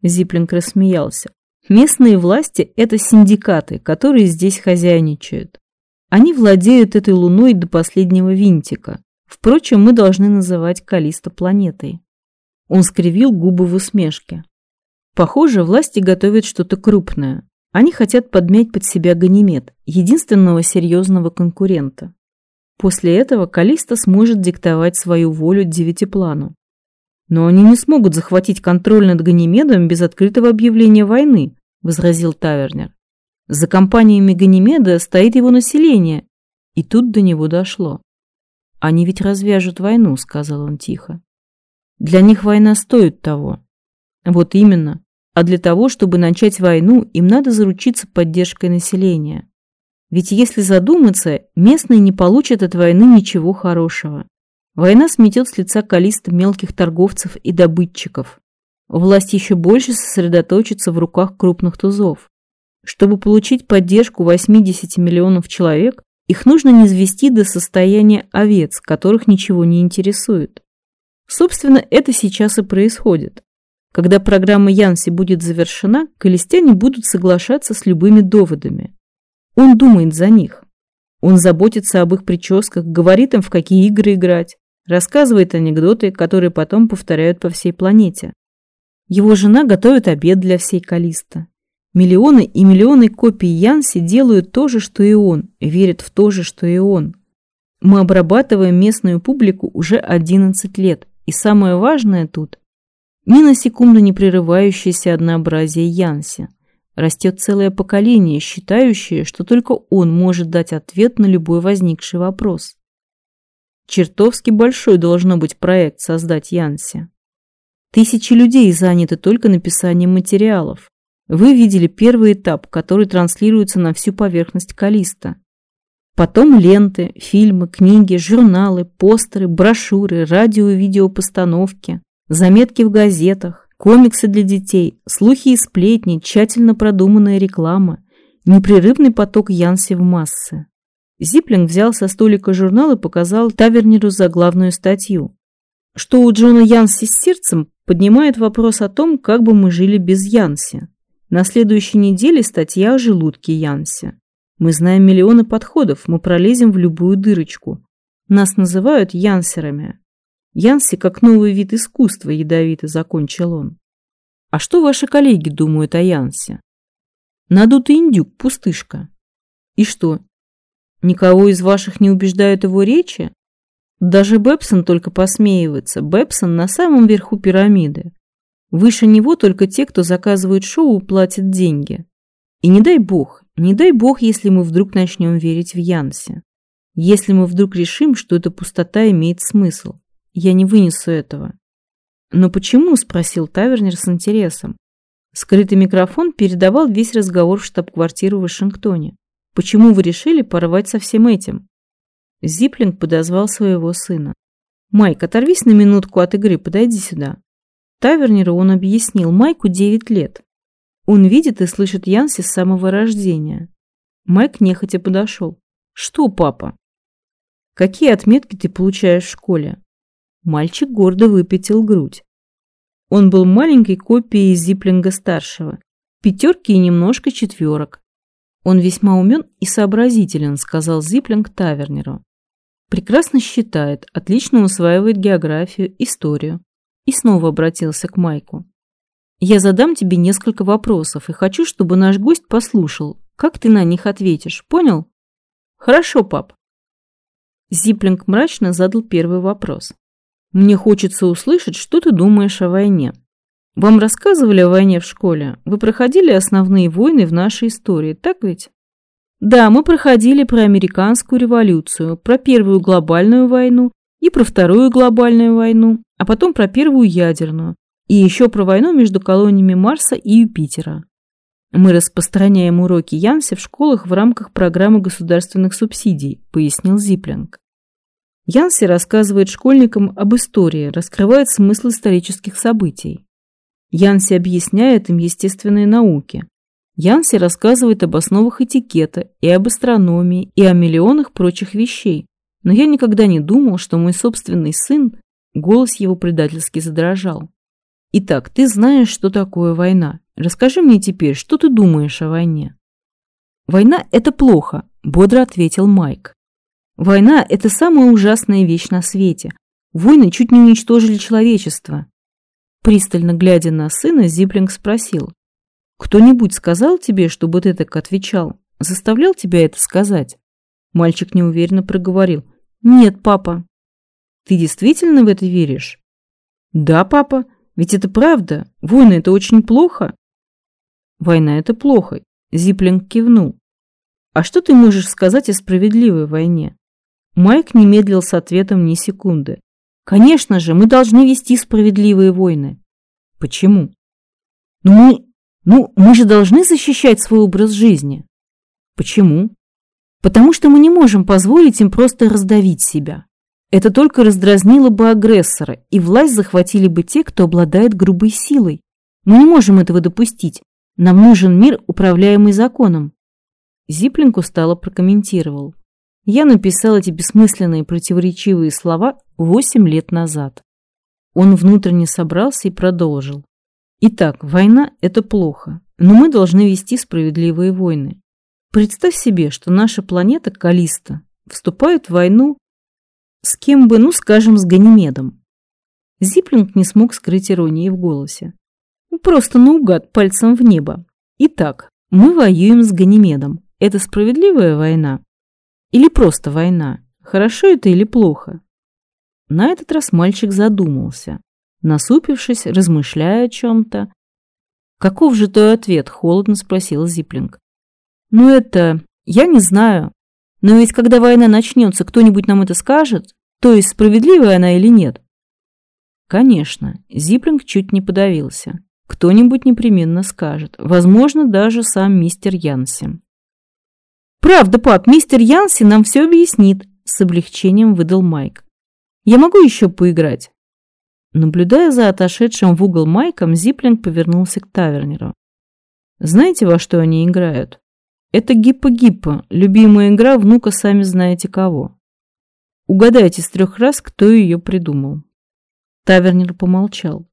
Зиплинг рассмеялся. Местные власти – это синдикаты, которые здесь хозяйничают. Они владеют этой луной до последнего винтика. Впрочем, мы должны называть Калиста планетой. Он скривил губы в усмешке. Похоже, власти готовят что-то крупное. Они хотят подмять под себя Ганимед, единственного серьезного конкурента. После этого Калиста сможет диктовать свою волю девятиплану. Но они не смогут захватить контроль над Ганимедом без открытого объявления войны, возразил Тавернер. За компаниями Ганимеда стоит его население. И тут до него дошло. Они ведь развяжут войну, сказал он тихо. Для них война стоит того. Вот именно. А для того, чтобы начать войну, им надо заручиться поддержкой населения. Ведь если задуматься, местные не получат от войны ничего хорошего. Война сметет с лица Калиста мелких торговцев и добытчиков. Власть еще больше сосредоточится в руках крупных тузов. Чтобы получить поддержку 80 миллионов человек, их нужно низвести до состояния овец, которых ничего не интересует. Собственно, это сейчас и происходит. Когда программа Янси будет завершена, колестяне будут соглашаться с любыми доводами. Он думает за них. Он заботится об их прическах, говорит им, в какие игры играть, Рассказывает анекдоты, которые потом повторяют по всей планете. Его жена готовит обед для всей Калиста. Миллионы и миллионы копий Янси делают то же, что и он, верят в то же, что и он. Мы обрабатываем местную публику уже 11 лет, и самое важное тут – ни на секунду не прерывающееся однообразие Янси. Растет целое поколение, считающее, что только он может дать ответ на любой возникший вопрос. Чертовски большой должно быть проект создать Янси. Тысячи людей заняты только написанием материалов. Вы видели первый этап, который транслируется на всю поверхность Калиста. Потом ленты, фильмы, книги, журналы, постеры, брошюры, радио и видеопостановки, заметки в газетах, комиксы для детей, слухи и сплетни, тщательно продуманная реклама, непрерывный поток Янси в массы. Зиплинг взял со столика журнал и показал Тавернеру заглавную статью. Что у Джона Янси с сердцем поднимает вопрос о том, как бы мы жили без Янси. На следующей неделе статья о желудке Янси. Мы знаем миллионы подходов, мы пролезем в любую дырочку. Нас называют янсерами. Янси как новый вид искусства, ядовито закончил он. А что ваши коллеги думают о Янсе? Надутый индюк, пустышка. И что, никого из ваших не убеждают его речи? Даже Бепсон только посмеивается. Бепсон на самом верху пирамиды. Выше него только те, кто заказывает шоу, платят деньги. И не дай бог, не дай бог, если мы вдруг начнем верить в Янсе. Если мы вдруг решим, что эта пустота имеет смысл. Я не вынесу этого. Но почему? Спросил Тавернер с интересом. Скрытый микрофон передавал весь разговор в штаб-квартиру в Вашингтоне. Почему вы решили порвать со всем этим? Зиплинг подозвал своего сына. «Майк, оторвись на минутку от игры, подойди сюда». Тавернеру он объяснил, Майку 9 лет. Он видит и слышит Янси с самого рождения. Майк нехотя подошел. «Что, папа?» «Какие отметки ты получаешь в школе?» Мальчик гордо выпятил грудь. Он был маленькой копией Зиплинга-старшего. Пятерки и немножко четверок. Он весьма умен и сообразителен, сказал Зиплинг Тавернеру. Прекрасно считает, отлично усваивает географию, историю. И снова обратился к Майку. Я задам тебе несколько вопросов и хочу, чтобы наш гость послушал. Как ты на них ответишь, понял? Хорошо, пап. Зиплинг мрачно задал первый вопрос. Мне хочется услышать, что ты думаешь о войне. Вам рассказывали о войне в школе? Вы проходили основные войны в нашей истории, так ведь? Да, мы проходили про американскую революцию, про первую глобальную войну и про вторую глобальную войну, а потом про первую ядерную, и еще про войну между колониями Марса и Юпитера. Мы распространяем уроки Янси в школах в рамках программы государственных субсидий, пояснил Зиплинг. Янси рассказывает школьникам об истории, раскрывает смысл исторических событий. Янси объясняет им естественные науки. Янси рассказывает об основах этикета и об астрономии и о миллионах прочих вещей. Но я никогда не думал, что мой собственный сын, голос его предательски задрожал, Итак, ты знаешь, что такое война. Расскажи мне теперь, что ты думаешь о войне? Война – это плохо, бодро ответил Майк. Война – это самая ужасная вещь на свете. Войны чуть не уничтожили человечество. Пристально глядя на сына, Зиплинг спросил. «Кто-нибудь сказал тебе, чтобы ты так отвечал? Заставлял тебя это сказать?» Мальчик неуверенно проговорил. «Нет, папа». «Ты действительно в это веришь?» «Да, папа. Ведь это правда. Войны – это очень плохо. Война – это плохо. Зиплинг кивнул. А что ты можешь сказать о справедливой войне? Майк не медлил с ответом ни секунды. Конечно же, мы должны вести справедливые войны. Почему? Ну мы, ну, мы же должны защищать свой образ жизни. Почему? Потому что мы не можем позволить им просто раздавить себя. Это только раздразнило бы агрессора, и власть захватили бы те, кто обладает грубой силой. Мы не можем этого допустить. Нам нужен мир, управляемый законом. Зиплинг устало прокомментировал. Я написал эти бессмысленные противоречивые слова восемь лет назад. Он внутренне собрался и продолжил. Итак, война – это плохо, но мы должны вести справедливые войны. Представь себе, что наша планета Калиста вступает в войну с кем бы, ну, скажем, с Ганимедом. Зиплинг не смог скрыть иронии в голосе. Просто наугад пальцем в небо. Итак, мы воюем с Ганимедом. Это справедливая война? Или просто война? Хорошо это или плохо? На этот раз мальчик задумался, насупившись, размышляя о чем-то. «Каков же твой ответ?» – холодно спросил Зиплинг. «Ну это... я не знаю. Но ведь когда война начнется, кто-нибудь нам это скажет? То есть справедливая она или нет? Конечно, Зиплинг чуть не подавился. Кто-нибудь непременно скажет. Возможно, даже сам мистер Янси. Правда, пап, мистер Янси нам все объяснит, с облегчением выдал Майк. Я могу еще поиграть? Наблюдая за отошедшим в угол Майком, Зиплинг повернулся к Тавернеру. Знаете, во что они играют? Это гиппо-гиппо, любимая игра внука сами знаете кого. Угадайте с трех раз, кто ее придумал. Тавернер помолчал.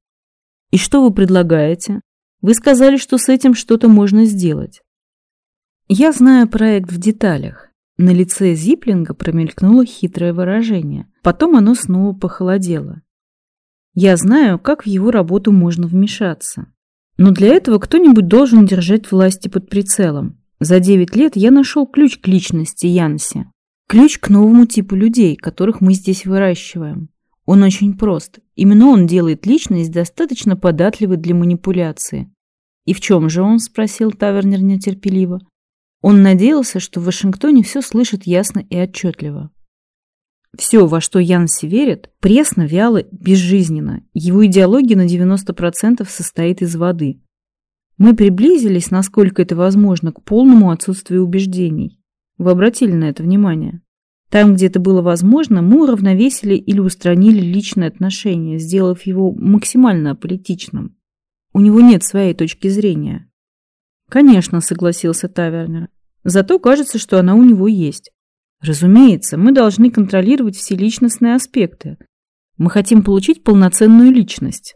И что вы предлагаете? Вы сказали, что с этим что-то можно сделать. Я знаю проект в деталях. На лице Зиплинга промелькнуло хитрое выражение. Потом оно снова похолодело. Я знаю, как в его работу можно вмешаться. Но для этого кто-нибудь должен держать власти под прицелом. За 9 лет я нашел ключ к личности Янси. Ключ к новому типу людей, которых мы здесь выращиваем. Он очень прост. Именно он делает личность достаточно податливой для манипуляции. «И в чем же он?» – спросил Тавернер нетерпеливо. Он надеялся, что в Вашингтоне все слышит ясно и отчетливо. Все, во что Янси верит, пресно, вяло, безжизненно. Его идеология на 90% состоит из воды. Мы приблизились, насколько это возможно, к полному отсутствию убеждений. Вы обратили на это внимание? Там, где это было возможно, мы уравновесили или устранили личные отношения, сделав его максимально аполитичным. У него нет своей точки зрения. Конечно, согласился Тавернер. Зато кажется, что она у него есть. Разумеется, мы должны контролировать все личностные аспекты. Мы хотим получить полноценную личность.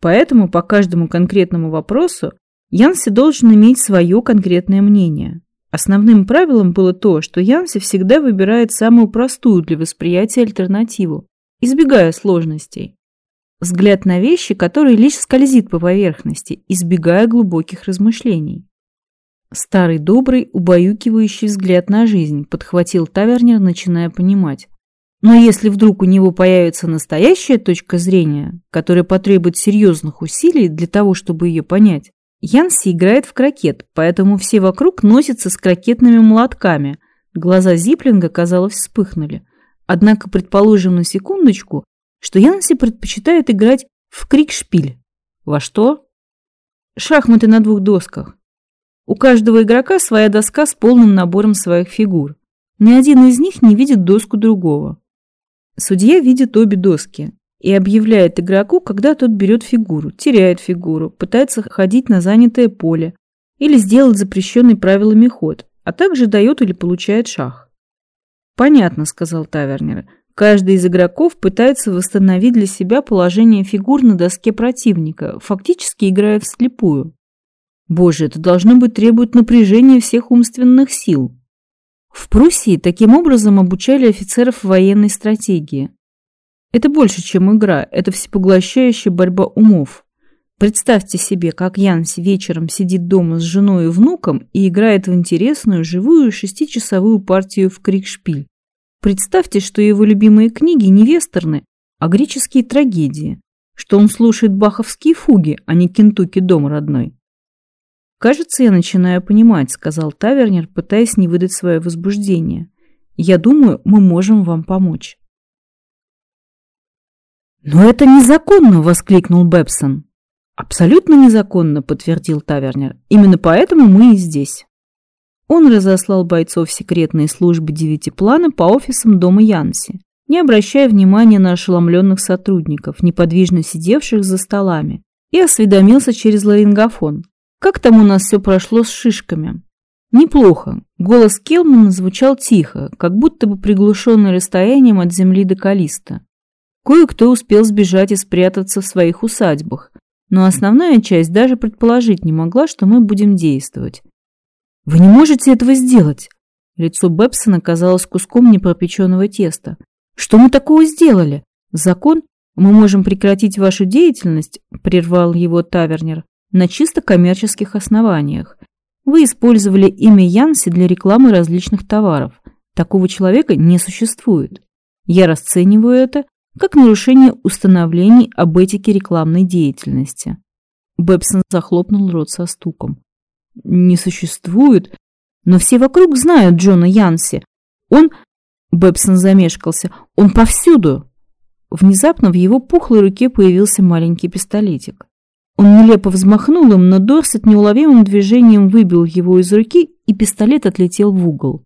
Поэтому по каждому конкретному вопросу Янси должен иметь свое конкретное мнение. Основным правилом было то, что Янси всегда выбирает самую простую для восприятия альтернативу, избегая сложностей. Взгляд на вещи, который лишь скользит по поверхности, избегая глубоких размышлений. Старый добрый, убаюкивающий взгляд на жизнь, подхватил Тавернер, начиная понимать. Но если вдруг у него появится настоящая точка зрения, которая потребует серьезных усилий для того, чтобы ее понять, Янси играет в крокет, поэтому все вокруг носятся с крокетными молотками. Глаза Зиплинга, казалось, вспыхнули. Однако предположим на секундочку, что Янси предпочитает играть в крикшпиль. Во что? Шахматы на двух досках. У каждого игрока своя доска с полным набором своих фигур. Ни один из них не видит доску другого. Судья видит обе доски и объявляет игроку, когда тот берет фигуру, теряет фигуру, пытается ходить на занятое поле или сделать запрещенный правилами ход, а также дает или получает шах. «Понятно», — сказал Тавернер. «Каждый из игроков пытается восстановить для себя положение фигур на доске противника, фактически играя вслепую. Боже, это должно быть требует напряжения всех умственных сил. В Пруссии таким образом обучали офицеров военной стратегии. Это больше, чем игра, это всепоглощающая борьба умов. Представьте себе, как Янси вечером сидит дома с женой и внуком и играет в интересную, живую шестичасовую партию в крикшпиль. Представьте, что его любимые книги не вестерны, а греческие трагедии, что он слушает баховские фуги, а не кентуки дом родной. «Кажется, я начинаю понимать», — сказал Тавернер, пытаясь не выдать свое возбуждение. «Я думаю, мы можем вам помочь». «Но это незаконно!» — воскликнул Бепсон. «Абсолютно незаконно», — подтвердил Тавернер. «Именно поэтому мы и здесь». Он разослал бойцов секретной службы девятиплана по офисам дома Янси, не обращая внимания на ошеломленных сотрудников, неподвижно сидевших за столами, и осведомился через ларингофон. Как там у нас все прошло с шишками? Неплохо. Голос Келмана звучал тихо, как будто бы приглушенный расстоянием от земли до Калиста. Кое-кто успел сбежать и спрятаться в своих усадьбах, но основная часть даже предположить не могла, что мы будем действовать. «Вы не можете этого сделать!» Лицо Бепсона казалось куском непропеченного теста. «Что мы такого сделали? Закон? Мы можем прекратить вашу деятельность?» – прервал его Тавернер на чисто коммерческих основаниях. Вы использовали имя Янси для рекламы различных товаров. Такого человека не существует. Я расцениваю это как нарушение установлений об этике рекламной деятельности. Бэбсон захлопнул рот со стуком. Не существует, но все вокруг знают Джона Янси. Он... Бэбсон замешкался. Он повсюду. Внезапно в его пухлой руке появился маленький пистолетик. Он нелепо взмахнул им, но Дорсет неуловимым движением выбил его из руки, и пистолет отлетел в угол.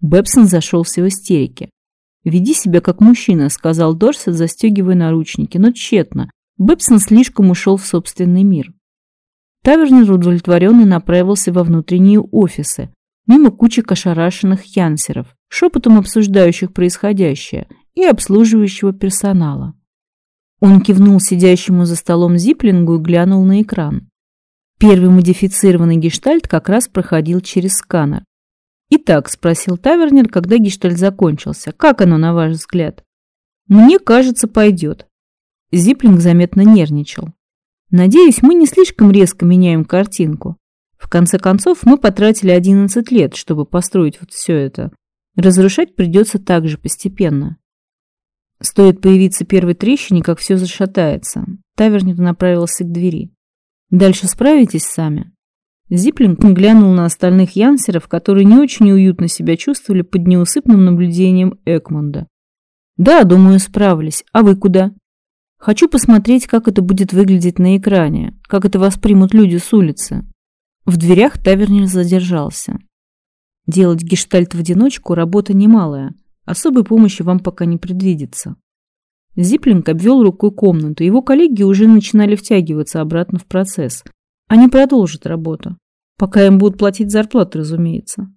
Бэбсон зашелся в истерике. «Веди себя как мужчина», — сказал Дорсет, застегивая наручники, но тщетно. Бэбсон слишком ушел в собственный мир. Тавернер удовлетворенно направился во внутренние офисы, мимо кучек ошарашенных янсеров, шепотом обсуждающих происходящее, и обслуживающего персонала. Он кивнул сидящему за столом Зиплингу и глянул на экран. Первый модифицированный гештальт как раз проходил через сканер. «Итак», — спросил Тавернер, когда гештальт закончился, — «как оно, на ваш взгляд?» «Мне кажется, пойдет». Зиплинг заметно нервничал. «Надеюсь, мы не слишком резко меняем картинку. В конце концов, мы потратили 11 лет, чтобы построить вот все это. Разрушать придется так же постепенно». Стоит появиться первой трещине, как все зашатается. Тавернер направился к двери. «Дальше справитесь сами?» Зиплинг глянул на остальных янсеров, которые не очень уютно себя чувствовали под неусыпным наблюдением Экмунда. «Да, думаю, справились. А вы куда?» «Хочу посмотреть, как это будет выглядеть на экране, как это воспримут люди с улицы». В дверях тавернер задержался. Делать гештальт в одиночку – работа немалая. Особой помощи вам пока не предвидится. Зиплинг обвел рукой комнату. Его коллеги уже начинали втягиваться обратно в процесс – они продолжат работу. Пока им будут платить зарплату, разумеется.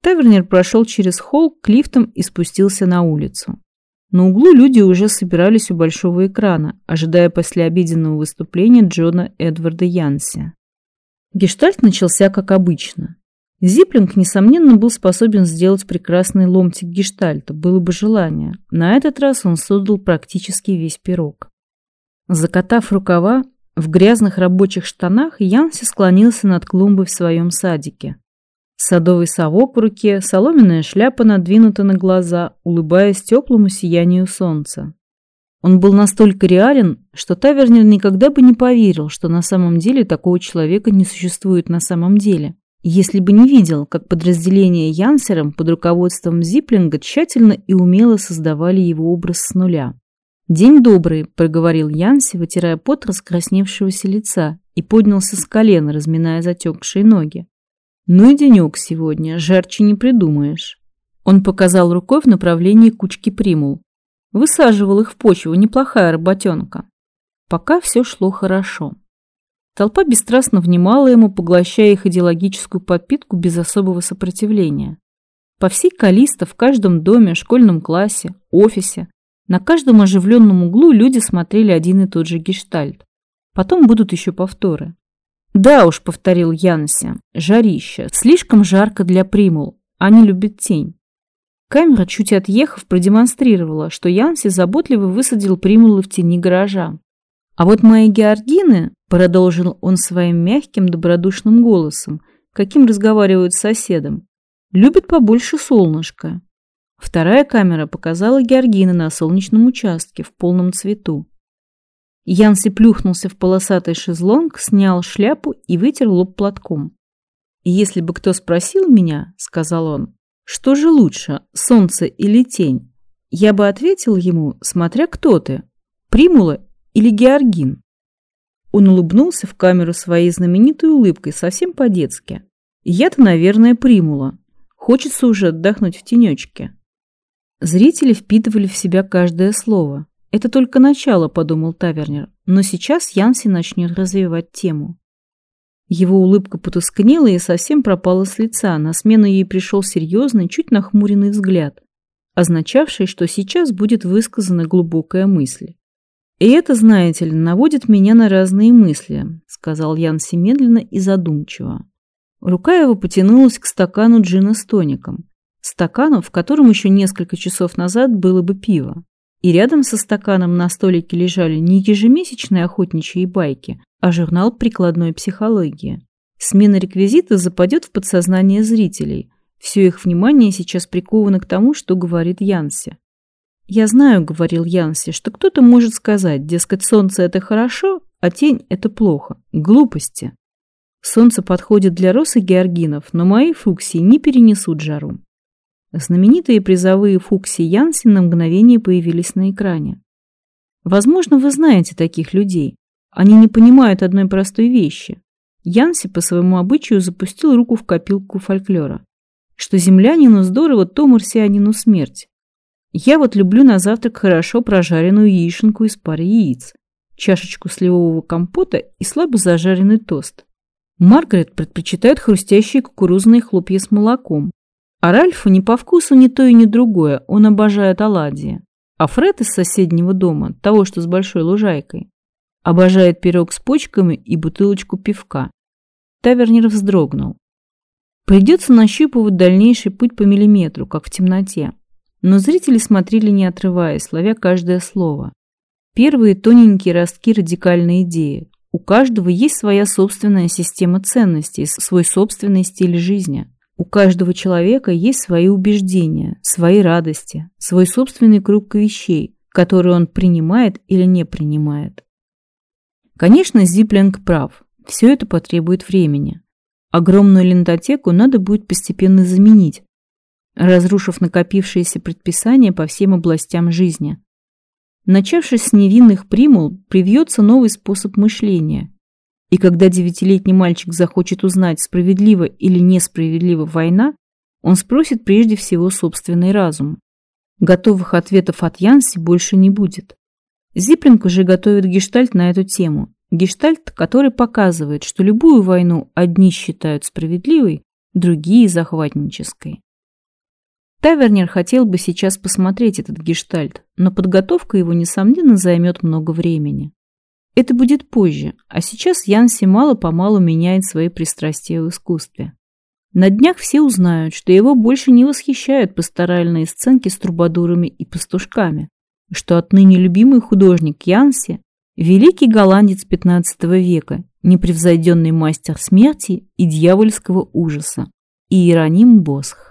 Тавернер прошел через холл к лифтам и спустился на улицу. На углу люди уже собирались у большого экрана, ожидая послеобеденного выступления Джона Эдварда Янси. Гештальт начался как обычно. Зиплинг, несомненно, был способен сделать прекрасный ломтик гештальта, было бы желание. На этот раз он создал практически весь пирог. Закатав рукава, в грязных рабочих штанах Янси склонился над клумбой в своем садике. Садовый совок в руке, соломенная шляпа надвинута на глаза, улыбаясь теплому сиянию солнца. Он был настолько реален, что Тавернер никогда бы не поверил, что на самом деле такого человека не существует на самом деле, если бы не видел, как подразделение Янсером под руководством Зиплинга тщательно и умело создавали его образ с нуля. «День добрый», — проговорил Янси, вытирая пот раскрасневшегося лица, и поднялся с колена, разминая затекшие ноги. «Ну и денек сегодня, жарче не придумаешь». Он показал рукой в направлении кучки примул. Высаживал их в почву, неплохая работенка. Пока все шло хорошо. Толпа бесстрастно внимала ему, поглощая их идеологическую подпитку без особого сопротивления. По всей Калиста, в каждом доме, школьном классе, офисе на каждом оживленном углу люди смотрели один и тот же гештальт. Потом будут еще повторы. «Да уж», — повторил Янси, — «жарище. Слишком жарко для примул. Они любят тень». Камера, чуть отъехав, продемонстрировала, что Янси заботливо высадил примулы в тени гаража. «А вот мои георгины», — продолжил он своим мягким, добродушным голосом, каким разговаривают с соседом, — «любят побольше солнышка. Вторая камера показала Георгина на солнечном участке в полном цвету. Янси плюхнулся в полосатый шезлонг, снял шляпу и вытер лоб платком. «Если бы кто спросил меня, — сказал он, — что же лучше, солнце или тень, я бы ответил ему, смотря кто ты, Примула или Георгин». Он улыбнулся в камеру своей знаменитой улыбкой, совсем по-детски. «Я-то, наверное, Примула. Хочется уже отдохнуть в тенечке». Зрители впитывали в себя каждое слово. Это только начало, подумал Тавернер, но сейчас Янси начнет развивать тему. Его улыбка потускнела и совсем пропала с лица, на смену ей пришел серьезный, чуть нахмуренный взгляд, означавший, что сейчас будет высказана глубокая мысль. «И это, знаете ли, наводит меня на разные мысли», — сказал Янси медленно и задумчиво. Рука его потянулась к стакану джина с тоником стакану, в котором еще несколько часов назад было бы пиво. И рядом со стаканом на столике лежали не ежемесячные охотничьи байки, а журнал прикладной психологии. Смена реквизита западет в подсознание зрителей. Все их внимание сейчас приковано к тому, что говорит Янси. «Я знаю», — говорил Янси, — «что кто-то может сказать, дескать, солнце — это хорошо, а тень — это плохо. Глупости. Солнце подходит для росы георгинов, но мои фуксии не перенесут жару. Знаменитые призовые Фукси Янси на мгновение появились на экране. Возможно, вы знаете таких людей. Они не понимают одной простой вещи. Янси по своему обычаю запустил руку в копилку фольклора. что землянину здорово, то марсианину смерть. Я вот люблю на завтрак хорошо прожаренную яишенку из пары яиц, чашечку сливового компота и слабо зажаренный тост. Маргарет предпочитает хрустящие кукурузные хлопья с молоком. А Ральфу не по вкусу ни то и ни другое, он обожает оладьи. А Фред из соседнего дома, того, что с большой лужайкой, обожает пирог с почками и бутылочку пивка. Тавернер вздрогнул. Придется нащупывать дальнейший путь по миллиметру, как в темноте. Но зрители смотрели не отрываясь, ловя каждое слово. Первые тоненькие ростки радикальной идеи. У каждого есть своя собственная система ценностей, свой собственный стиль жизни. У каждого человека есть свои убеждения, свои радости, свой собственный круг вещей, которые он принимает или не принимает. Конечно, Зиплинг прав. Все это потребует времени. Огромную лентотеку надо будет постепенно заменить, разрушив накопившиеся предписания по всем областям жизни. Начавшись с невинных примул, привьется новый способ мышления. И когда девятилетний мальчик захочет узнать, справедлива или несправедлива война, он спросит прежде всего собственный разум. Готовых ответов от Янси больше не будет. Зиплинг уже готовит гештальт на эту тему. Гештальт, который показывает, что любую войну одни считают справедливой, другие – захватнической. Тавернер хотел бы сейчас посмотреть этот гештальт, но подготовка его, несомненно, займет много времени. Это будет позже, а сейчас Янси мало-помалу меняет свои пристрастия в искусстве. На днях все узнают, что его больше не восхищают пасторальные сценки с трубадурами и пастушками, что отныне любимый художник Янси – великий голландец XV века, непревзойденный мастер смерти и дьявольского ужаса, Иероним Босх.